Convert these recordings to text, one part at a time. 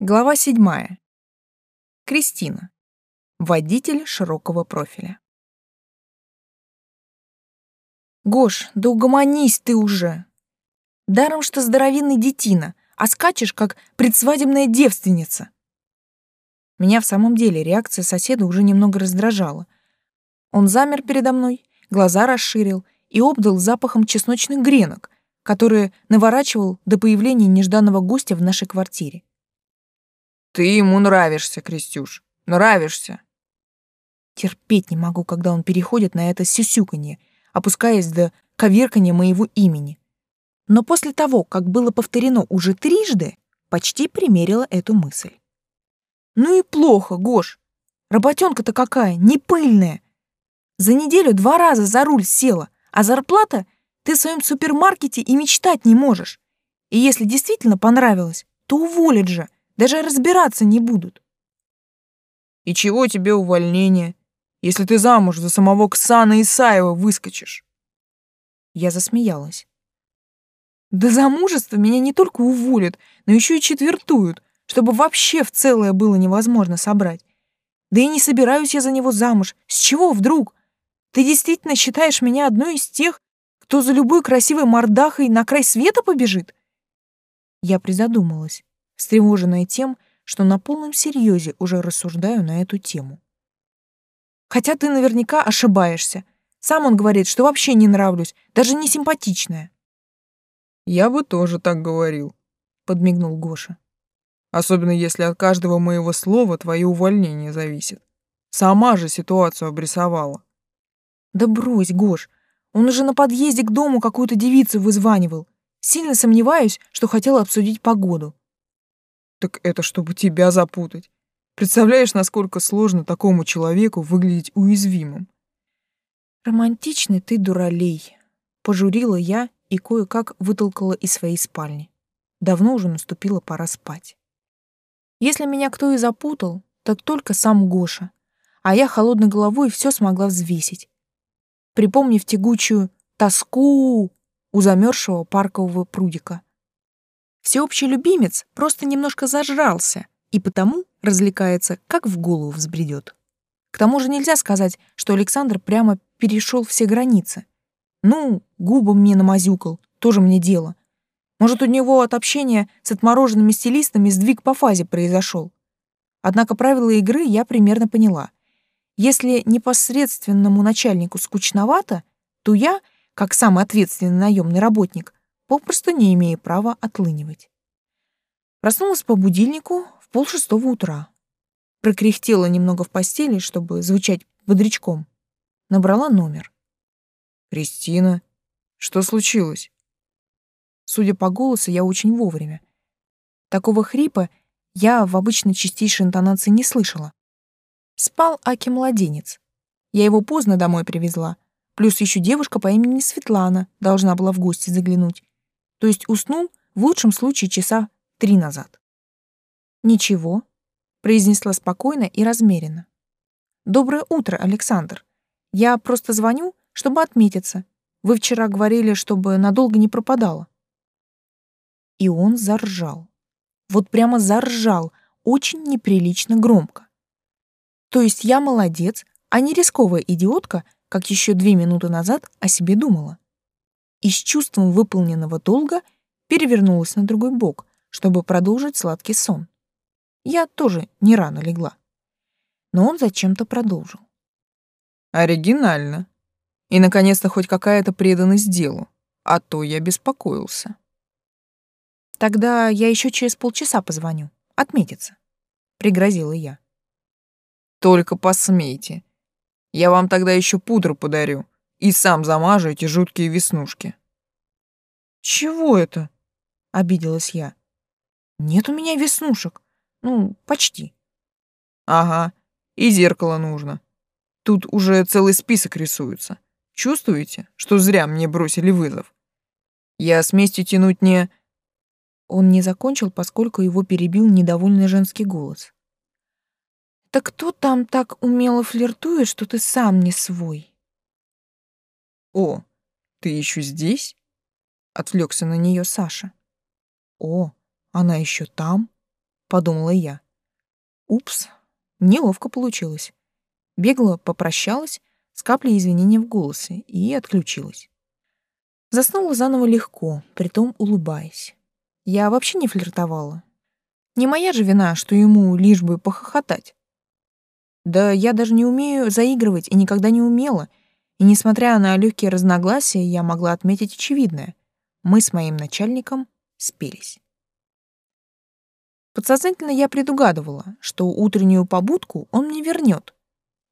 Глава седьмая. Кристина. Водитель широкого профиля. Гош, да угомонись ты уже. Даром, что здоровенный детина, а скачешь, как предсвадебная девственница. Меня в самом деле реакция соседа уже немного раздражала. Он замер передо мной, глаза расширил и обдал запахом чесночных гренок, которые наворачивал до появления нежданного гостя в нашей квартире. «Ты ему нравишься, Крестюш, нравишься!» Терпеть не могу, когда он переходит на это сюсюканье, опускаясь до коверкания моего имени. Но после того, как было повторено уже трижды, почти примерила эту мысль. Ну и плохо, Гош. Работенка-то какая, не пыльная. За неделю два раза за руль села, а зарплата ты в своем супермаркете и мечтать не можешь. И если действительно понравилось, то уволят же, даже разбираться не будут. И чего тебе увольнение, если ты замуж за самого Ксана Исаева выскочишь? Я засмеялась. Да замужество меня не только уволят, но еще и четвертуют, чтобы вообще в целое было невозможно собрать. Да и не собираюсь я за него замуж. С чего вдруг? Ты действительно считаешь меня одной из тех, кто за любой красивой мордахой на край света побежит? Я призадумалась, встревоженная тем, что на полном серьезе уже рассуждаю на эту тему. Хотя ты наверняка ошибаешься. Сам он говорит, что вообще не нравлюсь, даже не симпатичная. Я бы тоже так говорил, подмигнул Гоша. Особенно если от каждого моего слова твое увольнение зависит. Сама же ситуацию обрисовала. Да брось, Гош. Он уже на подъезде к дому какую-то девицу вызванивал. Сильно сомневаюсь, что хотел обсудить погоду. Так это чтобы тебя запутать. Представляешь, насколько сложно такому человеку выглядеть уязвимым. Романтичный ты дуралей. Пожурила я и кое-как вытолкала из своей спальни. Давно уже наступила пора спать. Если меня кто и запутал, так только сам Гоша. А я холодной головой все смогла взвесить. Припомнив тягучую тоску у замерзшего паркового прудика. Всеобщий любимец просто немножко зажрался и потому развлекается, как в голову взбредет. К тому же нельзя сказать, что Александр прямо перешел все границы. Ну, губы мне намазюкал, тоже мне дело. Может, у него от общения с отмороженными стилистами сдвиг по фазе произошел. Однако правила игры я примерно поняла. Если непосредственному начальнику скучновато, то я, как самый ответственный наемный работник, попросту не имею права отлынивать. Проснулась по будильнику в полшестого утра. Прокряхтела немного в постели, чтобы звучать бодрячком. Набрала номер. «Кристина, что случилось?» Судя по голосу, я очень вовремя. Такого хрипа я в обычной чистейшей интонации не слышала. Спал Аки-младенец. Я его поздно домой привезла. Плюс еще девушка по имени Светлана должна была в гости заглянуть. То есть уснул в лучшем случае часа три назад. «Ничего», — произнесла спокойно и размеренно. «Доброе утро, Александр. Я просто звоню, чтобы отметиться. Вы вчера говорили, чтобы надолго не пропадала». И он заржал. Вот прямо заржал, очень неприлично громко. То есть я молодец, а не рисковая идиотка, как еще две минуты назад о себе думала. И с чувством выполненного долга перевернулась на другой бок, чтобы продолжить сладкий сон. Я тоже не рано легла. Но он зачем-то продолжил. Оригинально. И, наконец-то, хоть какая-то преданность делу. А то я беспокоился. Тогда я еще через полчаса позвоню. Отметиться. Пригрозила я. Только посмейте. Я вам тогда еще пудру подарю и сам замажу эти жуткие веснушки. Чего это? Обиделась я. Нет у меня веснушек. Ну, почти. Ага, и зеркало нужно. Тут уже целый список рисуется. Чувствуете, что зря мне бросили вызов? Я с местью тянуть не... Он не закончил, поскольку его перебил недовольный женский голос. «Так кто там так умело флиртует, что ты сам не свой?» «О, ты еще здесь?» — отвлекся на нее Саша. «О, она еще там?» подумала я. Упс, неловко получилось. Бегло попрощалась, с каплей извинения в голосе, и отключилась. Заснула заново легко, притом улыбаясь. Я вообще не флиртовала. Не моя же вина, что ему лишь бы похохотать. Да я даже не умею заигрывать и никогда не умела. И несмотря на легкие разногласия, я могла отметить очевидное. Мы с моим начальником спелись. Подсознательно я предугадывала, что утреннюю побудку он мне вернет,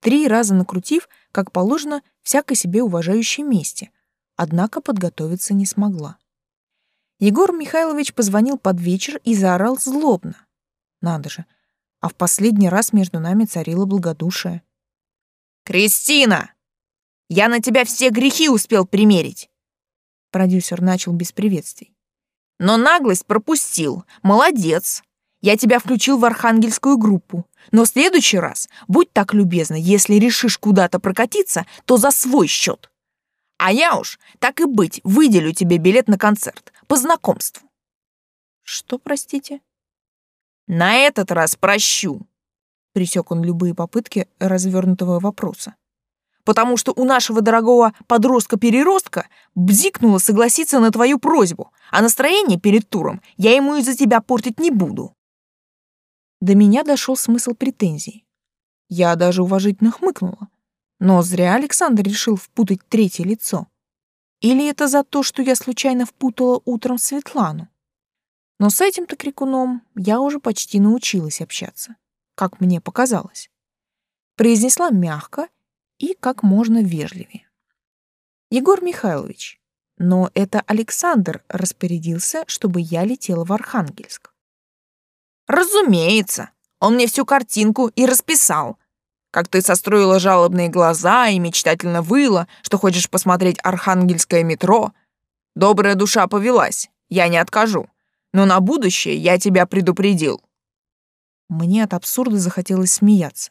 три раза накрутив, как положено, всякой себе уважающей месте, однако подготовиться не смогла. Егор Михайлович позвонил под вечер и заорал злобно. Надо же, а в последний раз между нами царило благодушие. «Кристина! Я на тебя все грехи успел примерить!» Продюсер начал без приветствий. «Но наглость пропустил. Молодец. Я тебя включил в архангельскую группу. Но в следующий раз, будь так любезна, если решишь куда-то прокатиться, то за свой счет. А я уж, так и быть, выделю тебе билет на концерт. По знакомству. Что, простите? На этот раз прощу. Присек он любые попытки развернутого вопроса. Потому что у нашего дорогого подростка-переростка бзикнуло согласиться на твою просьбу, а настроение перед туром я ему из-за тебя портить не буду. До меня дошел смысл претензий. Я даже уважительно хмыкнула. Но зря Александр решил впутать третье лицо. Или это за то, что я случайно впутала утром Светлану? Но с этим-то крикуном я уже почти научилась общаться, как мне показалось. Произнесла мягко и как можно вежливее. Егор Михайлович, но это Александр распорядился, чтобы я летела в Архангельск. Разумеется. Он мне всю картинку и расписал. Как ты состроила жалобные глаза и мечтательно выла, что хочешь посмотреть архангельское метро. Добрая душа повелась, я не откажу. Но на будущее я тебя предупредил. Мне от абсурда захотелось смеяться.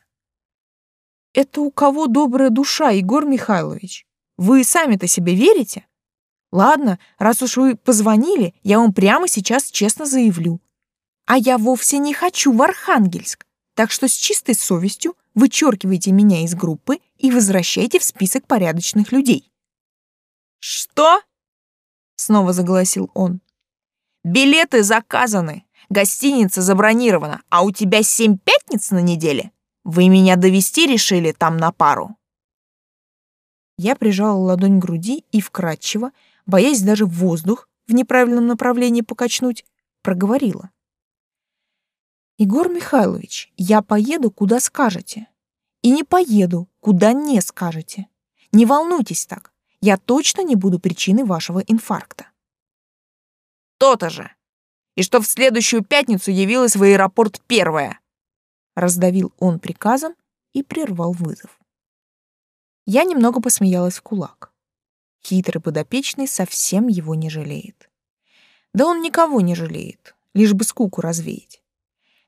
Это у кого добрая душа, Егор Михайлович? Вы сами-то себе верите? Ладно, раз уж вы позвонили, я вам прямо сейчас честно заявлю. А я вовсе не хочу в Архангельск, так что с чистой совестью вычеркивайте меня из группы и возвращайте в список порядочных людей. Что? Снова заголосил он. Билеты заказаны, гостиница забронирована, а у тебя семь пятниц на неделе? Вы меня довести решили там на пару? Я прижала ладонь к груди и вкратчиво, боясь даже воздух в неправильном направлении покачнуть, проговорила. Егор Михайлович, я поеду, куда скажете. И не поеду, куда не скажете. Не волнуйтесь так. Я точно не буду причиной вашего инфаркта. То-то же. И что в следующую пятницу явилась в аэропорт первая. Раздавил он приказом и прервал вызов. Я немного посмеялась в кулак. Хитрый подопечный совсем его не жалеет. Да он никого не жалеет, лишь бы скуку развеять.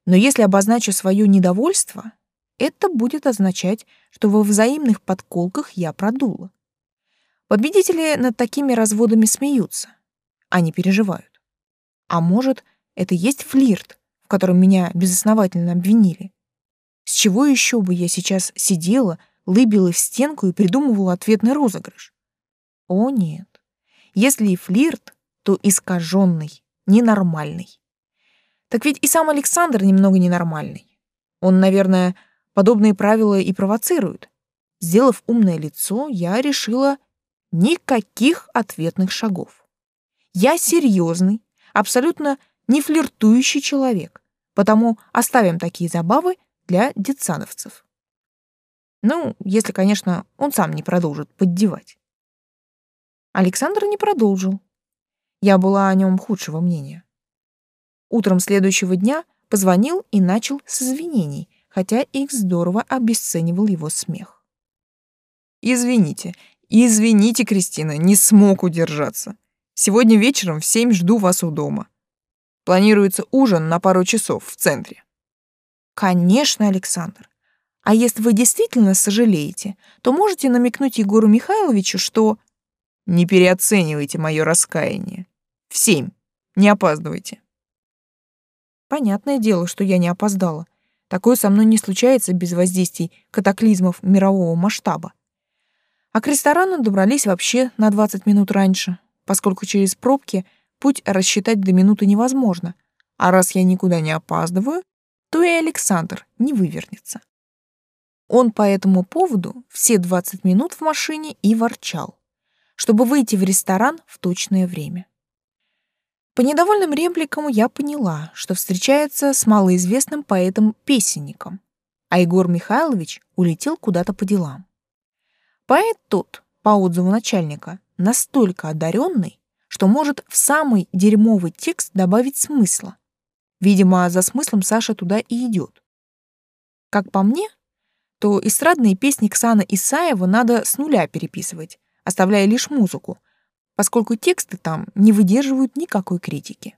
Но если обозначу свое недовольство, это будет означать, что во взаимных подколках я продула. Победители над такими разводами смеются, они переживают. А может, это есть флирт, в котором меня безосновательно обвинили? С чего еще бы я сейчас сидела, лыбила в стенку и придумывала ответный розыгрыш? О нет, если и флирт, то искаженный, ненормальный. Так ведь и сам Александр немного ненормальный. Он, наверное, подобные правила и провоцирует. Сделав умное лицо, я решила никаких ответных шагов. Я серьезный, абсолютно не флиртующий человек, потому оставим такие забавы для детсадовцев. Ну, если, конечно, он сам не продолжит поддевать. Александр не продолжил. Я была о нем худшего мнения. Утром следующего дня позвонил и начал с извинений, хотя их здорово обесценивал его смех. «Извините, извините, Кристина, не смог удержаться. Сегодня вечером в семь жду вас у дома. Планируется ужин на пару часов в центре». «Конечно, Александр. А если вы действительно сожалеете, то можете намекнуть Егору Михайловичу, что...» «Не переоценивайте мое раскаяние. В семь. Не опаздывайте». Понятное дело, что я не опоздала. Такое со мной не случается без воздействий катаклизмов мирового масштаба. А к ресторану добрались вообще на 20 минут раньше, поскольку через пробки путь рассчитать до минуты невозможно. А раз я никуда не опаздываю, то и Александр не вывернется. Он по этому поводу все 20 минут в машине и ворчал, чтобы выйти в ресторан в точное время. По недовольным репликам я поняла, что встречается с малоизвестным поэтом-песенником, а Егор Михайлович улетел куда-то по делам. Поэт тот, по отзыву начальника, настолько одаренный, что может в самый дерьмовый текст добавить смысла. Видимо, за смыслом Саша туда и идет. Как по мне, то эстрадные песни Ксана Исаева надо с нуля переписывать, оставляя лишь музыку, поскольку тексты там не выдерживают никакой критики.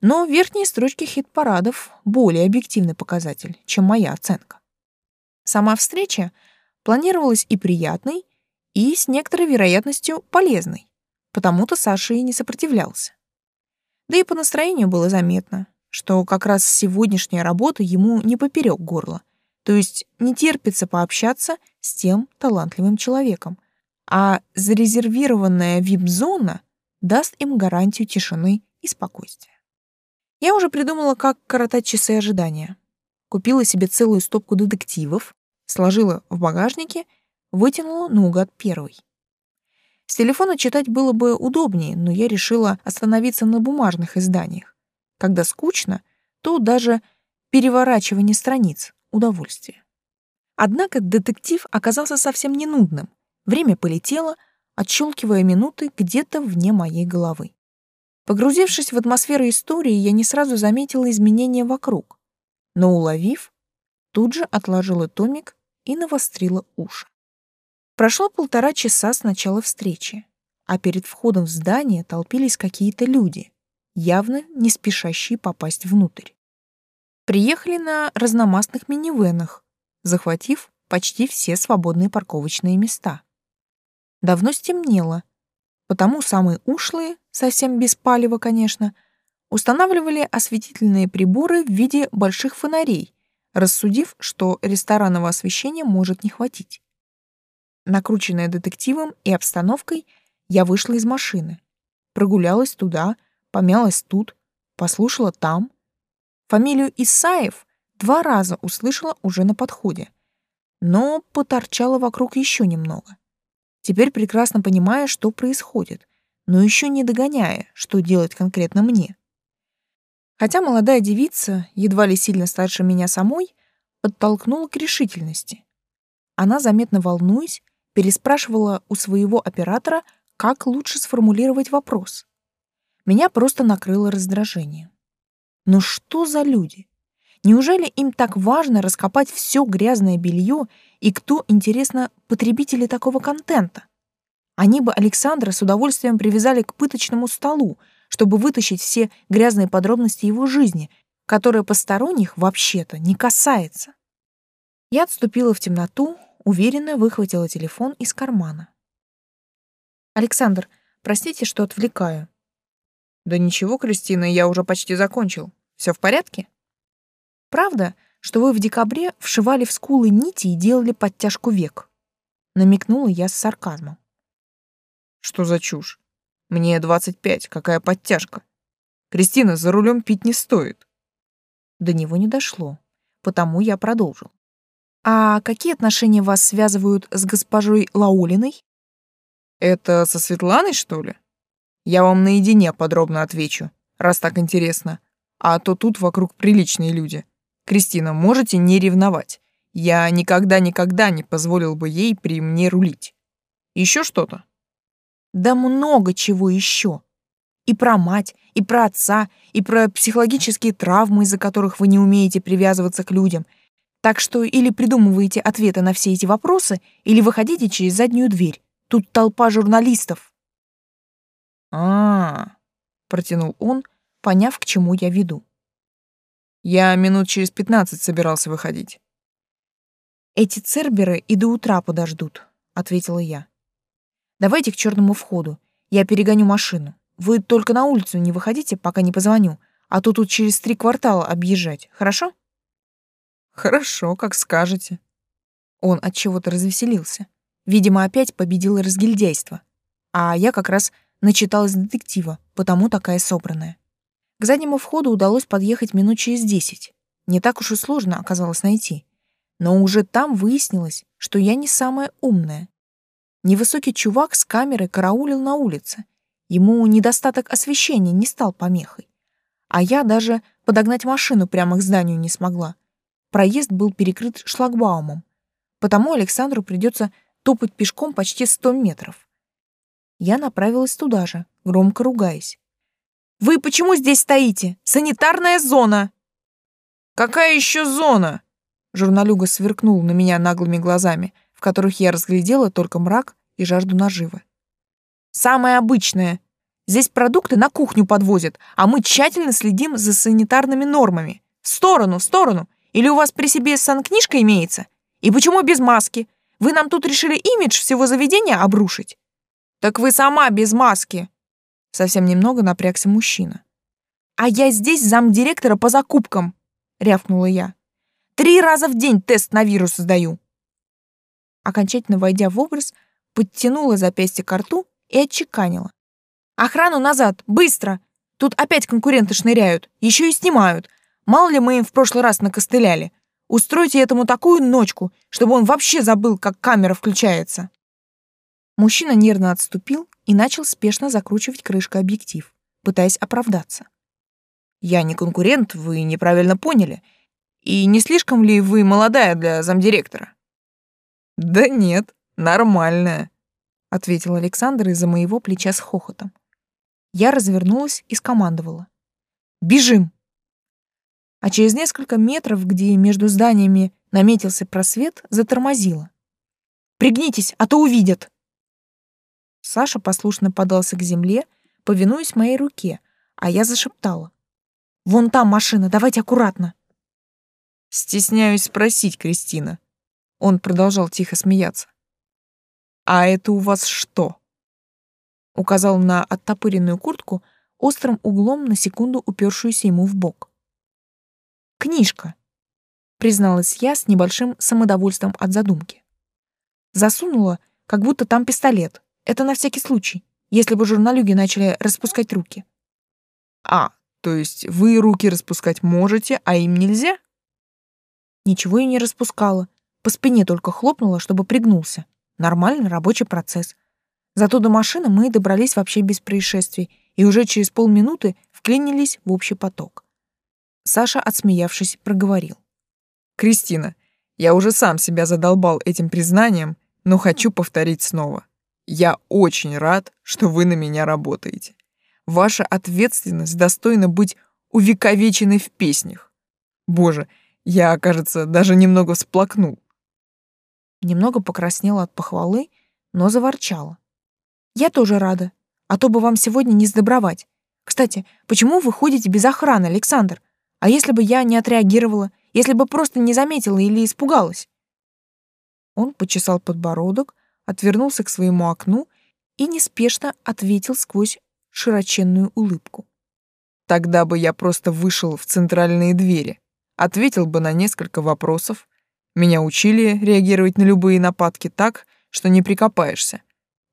Но верхние строчки хит-парадов — более объективный показатель, чем моя оценка. Сама встреча планировалась и приятной, и с некоторой вероятностью полезной, потому-то Саша и не сопротивлялся. Да и по настроению было заметно, что как раз сегодняшняя работа ему не поперек горла, то есть не терпится пообщаться с тем талантливым человеком, а зарезервированная вип-зона даст им гарантию тишины и спокойствия. Я уже придумала, как коротать часы ожидания. Купила себе целую стопку детективов, сложила в багажнике, вытянула наугад первый. С телефона читать было бы удобнее, но я решила остановиться на бумажных изданиях. Когда скучно, то даже переворачивание страниц — удовольствие. Однако детектив оказался совсем не нудным. Время полетело, отщелкивая минуты где-то вне моей головы. Погрузившись в атмосферу истории, я не сразу заметила изменения вокруг, но, уловив, тут же отложила томик и навострила уши. Прошло полтора часа с начала встречи, а перед входом в здание толпились какие-то люди, явно не спешащие попасть внутрь. Приехали на разномастных минивенах, захватив почти все свободные парковочные места. Давно стемнело, потому самые ушлые, совсем без палева, конечно, устанавливали осветительные приборы в виде больших фонарей, рассудив, что ресторанного освещения может не хватить. Накрученная детективом и обстановкой, я вышла из машины, прогулялась туда, помялась тут, послушала там. Фамилию Исаев два раза услышала уже на подходе, но поторчала вокруг еще немного теперь прекрасно понимая, что происходит, но еще не догоняя, что делать конкретно мне. Хотя молодая девица, едва ли сильно старше меня самой, подтолкнула к решительности. Она, заметно волнуясь, переспрашивала у своего оператора, как лучше сформулировать вопрос. Меня просто накрыло раздражение. Но что за люди? Неужели им так важно раскопать все грязное белье и кто, интересно, потребители такого контента? Они бы Александра с удовольствием привязали к пыточному столу, чтобы вытащить все грязные подробности его жизни, которая посторонних вообще-то не касается. Я отступила в темноту, уверенно выхватила телефон из кармана. «Александр, простите, что отвлекаю». «Да ничего, Кристина, я уже почти закончил. Все в порядке?» «Правда, что вы в декабре вшивали в скулы нити и делали подтяжку век?» Намекнула я с сарказмом. «Что за чушь? Мне 25, какая подтяжка? Кристина, за рулем пить не стоит». До него не дошло, потому я продолжил. «А какие отношения вас связывают с госпожой Лаулиной?» «Это со Светланой, что ли? Я вам наедине подробно отвечу, раз так интересно. А то тут вокруг приличные люди. Кристина, можете не ревновать. Я никогда-никогда не позволил бы ей при мне рулить. Еще что-то? Да много чего еще. И про мать, и про отца, и про психологические травмы, из-за которых вы не умеете привязываться к людям. Так что или придумываете ответы на все эти вопросы, или выходите через заднюю дверь. Тут толпа журналистов. А, -а, -а протянул он, поняв, к чему я веду. Я минут через пятнадцать собирался выходить. Эти церберы и до утра подождут, ответила я. Давайте к черному входу. Я перегоню машину. Вы только на улицу не выходите, пока не позвоню, а то тут через три квартала объезжать, хорошо? Хорошо, как скажете. Он от чего-то развеселился. Видимо, опять победило разгильдяйство. А я как раз начиталась детектива, потому такая собранная. К заднему входу удалось подъехать минут через десять. Не так уж и сложно оказалось найти. Но уже там выяснилось, что я не самая умная. Невысокий чувак с камерой караулил на улице. Ему недостаток освещения не стал помехой. А я даже подогнать машину прямо к зданию не смогла. Проезд был перекрыт шлагбаумом. Потому Александру придется топать пешком почти сто метров. Я направилась туда же, громко ругаясь. «Вы почему здесь стоите? Санитарная зона!» «Какая еще зона?» Журналюга сверкнул на меня наглыми глазами, в которых я разглядела только мрак и жажду наживы. «Самое обычное. Здесь продукты на кухню подвозят, а мы тщательно следим за санитарными нормами. В сторону, в сторону. Или у вас при себе санкнижка имеется? И почему без маски? Вы нам тут решили имидж всего заведения обрушить?» «Так вы сама без маски!» Совсем немного напрягся мужчина. «А я здесь замдиректора по закупкам!» — рявкнула я. Три раза в день тест на вирус сдаю. Окончательно войдя в образ, подтянула запястье к рту и отчеканила. «Охрану назад! Быстро! Тут опять конкуренты шныряют, еще и снимают. Мало ли мы им в прошлый раз накостыляли. Устройте этому такую ночку, чтобы он вообще забыл, как камера включается». Мужчина нервно отступил и начал спешно закручивать крышкой объектив, пытаясь оправдаться. «Я не конкурент, вы неправильно поняли. И не слишком ли вы молодая для замдиректора? Да нет, нормальная, ответил Александр из-за моего плеча с хохотом. Я развернулась и скомандовала: "Бежим!" А через несколько метров, где между зданиями наметился просвет, затормозила. "Пригнитесь, а то увидят". Саша послушно подался к земле, повинуясь моей руке, а я зашептала: "Вон там машина, давайте аккуратно". Стесняюсь спросить, Кристина. Он продолжал тихо смеяться. А это у вас что? Указал на оттопыренную куртку, острым углом на секунду упершуюся ему в бок. Книжка, призналась я с небольшим самодовольством от задумки. Засунула, как будто там пистолет. Это на всякий случай, если бы журналюги начали распускать руки. А, то есть вы руки распускать можете, а им нельзя? Ничего и не распускала. По спине только хлопнула, чтобы пригнулся. Нормальный рабочий процесс. Зато до машины мы добрались вообще без происшествий и уже через полминуты вклинились в общий поток. Саша, отсмеявшись, проговорил. «Кристина, я уже сам себя задолбал этим признанием, но хочу повторить снова. Я очень рад, что вы на меня работаете. Ваша ответственность достойна быть увековеченной в песнях. Боже, я, кажется, даже немного всплакнул. Немного покраснела от похвалы, но заворчала. Я тоже рада, а то бы вам сегодня не сдобровать. Кстати, почему вы ходите без охраны, Александр? А если бы я не отреагировала, если бы просто не заметила или испугалась? Он почесал подбородок, отвернулся к своему окну и неспешно ответил сквозь широченную улыбку. Тогда бы я просто вышел в центральные двери ответил бы на несколько вопросов. Меня учили реагировать на любые нападки так, что не прикопаешься.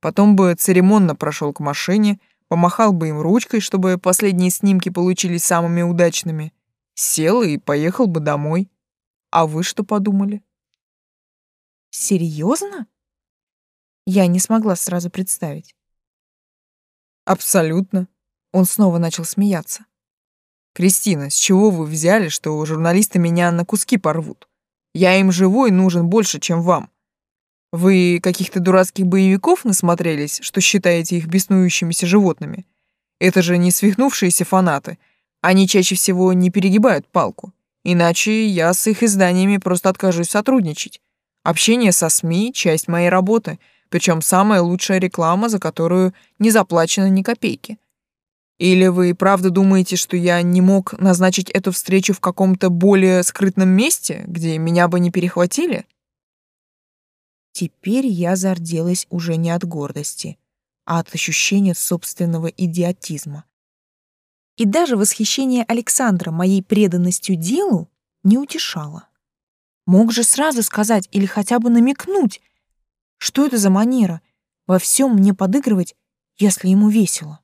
Потом бы церемонно прошел к машине, помахал бы им ручкой, чтобы последние снимки получились самыми удачными, сел и поехал бы домой. А вы что подумали? Серьезно? Я не смогла сразу представить. Абсолютно. Он снова начал смеяться. «Кристина, с чего вы взяли, что журналисты меня на куски порвут? Я им живой нужен больше, чем вам. Вы каких-то дурацких боевиков насмотрелись, что считаете их беснующимися животными? Это же не свихнувшиеся фанаты. Они чаще всего не перегибают палку. Иначе я с их изданиями просто откажусь сотрудничать. Общение со СМИ — часть моей работы, причем самая лучшая реклама, за которую не заплачено ни копейки. Или вы правда думаете, что я не мог назначить эту встречу в каком-то более скрытном месте, где меня бы не перехватили? Теперь я зарделась уже не от гордости, а от ощущения собственного идиотизма. И даже восхищение Александра моей преданностью делу не утешало. Мог же сразу сказать или хотя бы намекнуть, что это за манера во всем мне подыгрывать, если ему весело.